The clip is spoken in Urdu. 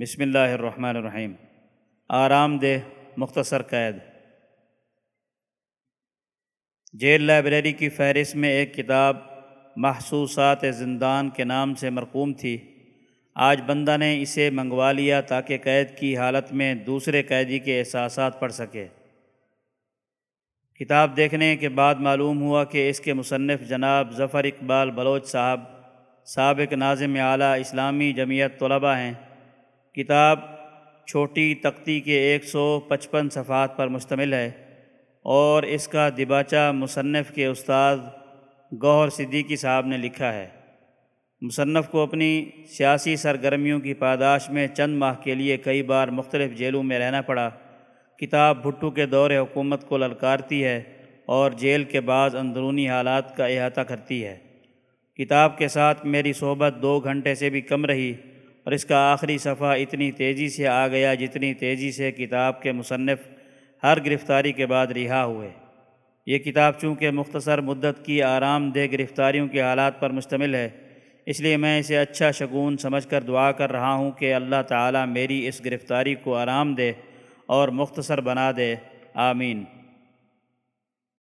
بسم اللہ الرحمن الرحیم۔ آرام دہ، مختصر قید۔ جیل لائبریری کی فہرست میں ایک کتاب محسوسات زندان کے نام سے مرقوم تھی۔ آج بندہ نے اسے منگوا لیا تاکہ قید کی حالت میں دوسرے قیدی کے احساسات پڑھ سکے۔ کتاب دیکھنے کے بعد معلوم ہوا کہ اس کے مصنف جناب ظفر اقبال بلوچ صاحب سابق ناظم اعلیٰ اسلامی جمعیت طلبہ ہیں۔ کتاب چھوٹی تختی کے ایک سو پچپن صفحات پر مشتمل ہے اور اس کا دباچہ مصنف کے استاد گوہر صدیقی صاحب نے لکھا ہے۔ مصنف کو اپنی سیاسی سرگرمیوں کی پاداش میں چند ماہ کے لیے کئی بار مختلف جیلوں میں رہنا پڑا۔ کتاب بھٹو کے دور حکومت کو للکارتی ہے اور جیل کے بعض اندرونی حالات کا احاطہ کرتی ہے۔ کتاب کے ساتھ میری صحبت دو گھنٹے سے بھی کم رہی۔ اور اس کا آخری صفحہ اتنی تیزی سے آ گیا جتنی تیزی سے کتاب کے مصنف ہر گرفتاری کے بعد رہا ہوئے۔ یہ کتاب چونکہ مختصر مدت کی آرام دہ گرفتاریوں کے حالات پر مشتمل ہے، اس لیے میں اسے اچھا شگون سمجھ کر دعا کر رہا ہوں کہ اللہ تعالیٰ میری اس گرفتاری کو آرام دے اور مختصر بنا دے۔ آمین۔